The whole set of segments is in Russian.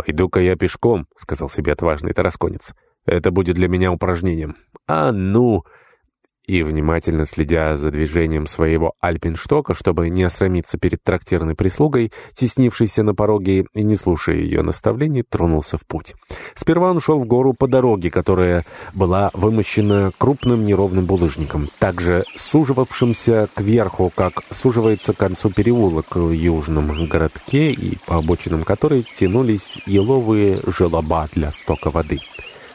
«Пойду-ка я пешком», — сказал себе отважный тарасконец. «Это будет для меня упражнением». «А ну!» И, внимательно следя за движением своего альпинштока, чтобы не осрамиться перед трактирной прислугой, теснившейся на пороге и не слушая ее наставлений, тронулся в путь. Сперва он шел в гору по дороге, которая была вымощена крупным неровным булыжником, также суживавшимся кверху, как суживается к концу переулок в южном городке и по обочинам которой тянулись еловые желоба для стока воды.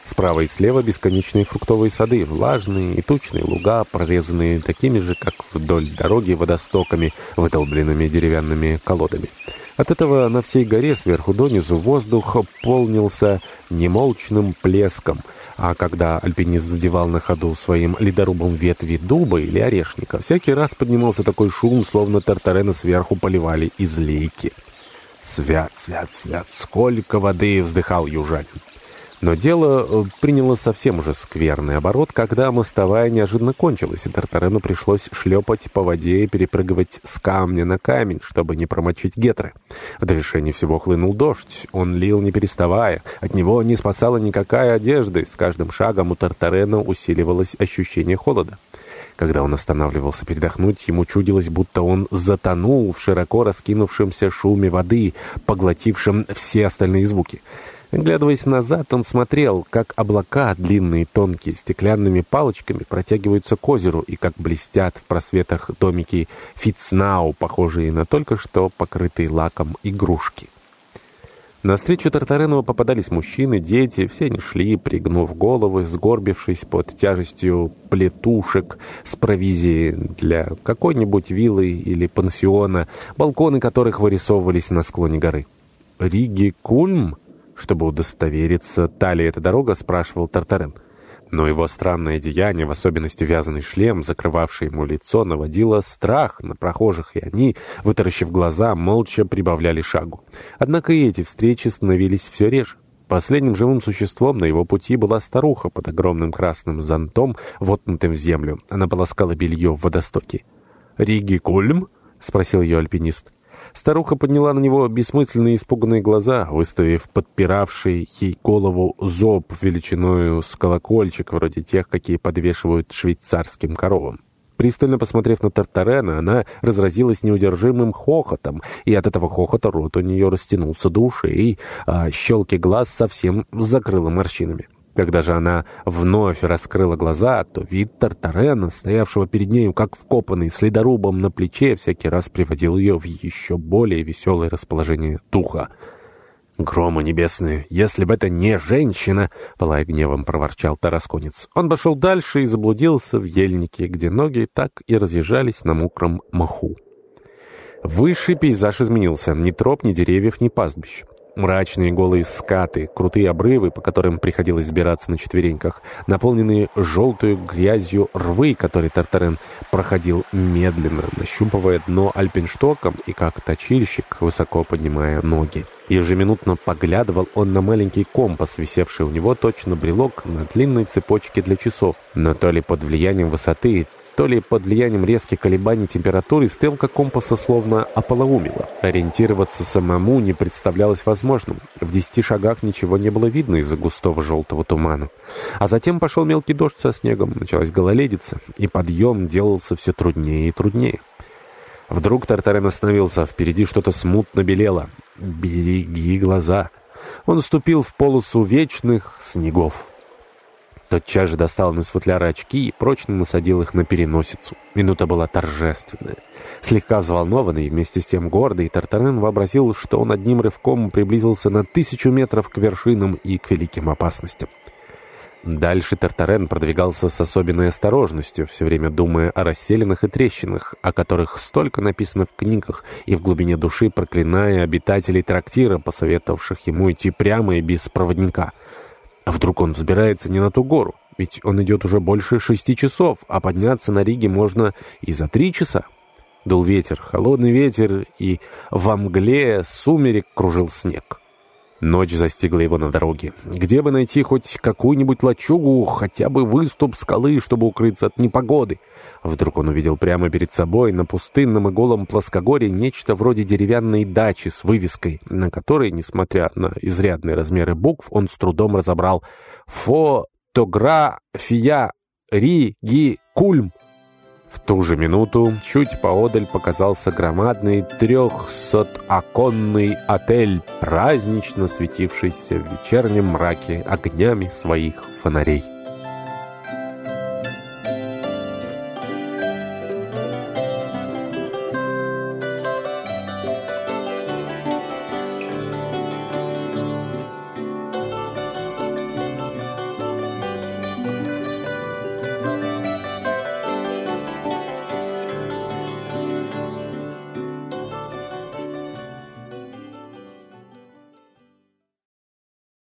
Справа и слева бесконечные фруктовые сады, влажные и тучные луга, прорезанные такими же, как вдоль дороги, водостоками, выдолбленными деревянными колодами. От этого на всей горе сверху донизу воздух полнился немолчным плеском, а когда альпинист задевал на ходу своим ледорубом ветви дуба или орешника, всякий раз поднимался такой шум, словно тартарена сверху поливали из лейки. «Свят, свят, свят, сколько воды!» — вздыхал южанин. Но дело э, приняло совсем уже скверный оборот, когда мостовая неожиданно кончилась, и Тартарену пришлось шлепать по воде и перепрыгивать с камня на камень, чтобы не промочить гетры. В довершении всего хлынул дождь. Он лил не переставая. От него не спасала никакая одежда, и с каждым шагом у Тартарена усиливалось ощущение холода. Когда он останавливался передохнуть, ему чудилось, будто он затонул в широко раскинувшемся шуме воды, поглотившем все остальные звуки. Глядываясь назад, он смотрел, как облака, длинные, тонкие, стеклянными палочками протягиваются к озеру и как блестят в просветах домики Фитцнау, похожие на только что покрытые лаком игрушки. На встречу Тартаренова попадались мужчины, дети, все они шли, пригнув головы, сгорбившись под тяжестью плетушек с провизией для какой-нибудь виллы или пансиона, балконы которых вырисовывались на склоне горы. «Риги Кульм?» Чтобы удостовериться, та ли эта дорога, спрашивал Тартарен. Но его странное деяние, в особенности вязаный шлем, закрывавший ему лицо, наводило страх на прохожих, и они, вытаращив глаза, молча прибавляли шагу. Однако и эти встречи становились все реже. Последним живым существом на его пути была старуха под огромным красным зонтом, воткнутым в землю. Она полоскала белье в водостоке. «Риги Кульм?» — спросил ее альпинист. Старуха подняла на него бессмысленные испуганные глаза, выставив подпиравший ей голову зоб величиною с колокольчик, вроде тех, какие подвешивают швейцарским коровам. Пристально посмотрев на Тартарена, она разразилась неудержимым хохотом, и от этого хохота рот у нее растянулся до ушей, а щелки глаз совсем закрыла морщинами. Когда же она вновь раскрыла глаза, то вид Тартарена, стоявшего перед нею как вкопанный, с ледорубом на плече, всякий раз приводил ее в еще более веселое расположение духа. «Грома небесные, если бы это не женщина!» — пылая гневом проворчал Тарасконец. Он пошел дальше и заблудился в ельнике, где ноги так и разъезжались на мокром маху. Высший пейзаж изменился. Ни троп, ни деревьев, ни пастбищ. Мрачные голые скаты, крутые обрывы, по которым приходилось сбираться на четвереньках, наполненные желтую грязью рвы, которые Тартарен проходил медленно, нащупывая дно альпинштоком и как точильщик, высоко поднимая ноги. Ежеминутно поглядывал он на маленький компас, висевший у него точно брелок на длинной цепочке для часов, но то ли под влиянием высоты, то ли под влиянием резких колебаний температуры стрелка компаса словно ополоумила. Ориентироваться самому не представлялось возможным. В десяти шагах ничего не было видно из-за густого желтого тумана. А затем пошел мелкий дождь со снегом, началась гололедица, и подъем делался все труднее и труднее. Вдруг Тартарен остановился, впереди что-то смутно белело. «Береги глаза!» Он ступил в полосу вечных снегов. Тотчас же достал из футляра очки и прочно насадил их на переносицу. Минута была торжественная. Слегка взволнованный вместе с тем гордый, Тартарен вообразил, что он одним рывком приблизился на тысячу метров к вершинам и к великим опасностям. Дальше Тартарен продвигался с особенной осторожностью, все время думая о расселенных и трещинах, о которых столько написано в книгах, и в глубине души проклиная обитателей трактира, посоветовавших ему идти прямо и без проводника — а вдруг он взбирается не на ту гору? Ведь он идет уже больше шести часов, а подняться на Риге можно и за три часа. Дул ветер, холодный ветер, и во мгле сумерек кружил снег. Ночь застигла его на дороге. Где бы найти хоть какую-нибудь лачугу, хотя бы выступ скалы, чтобы укрыться от непогоды? Вдруг он увидел прямо перед собой на пустынном и голом плоскогорье нечто вроде деревянной дачи с вывеской, на которой, несмотря на изрядные размеры букв, он с трудом разобрал «Фотография Риги Кульм». В ту же минуту чуть поодаль показался громадный трехсотоконный отель, празднично светившийся в вечернем мраке огнями своих фонарей.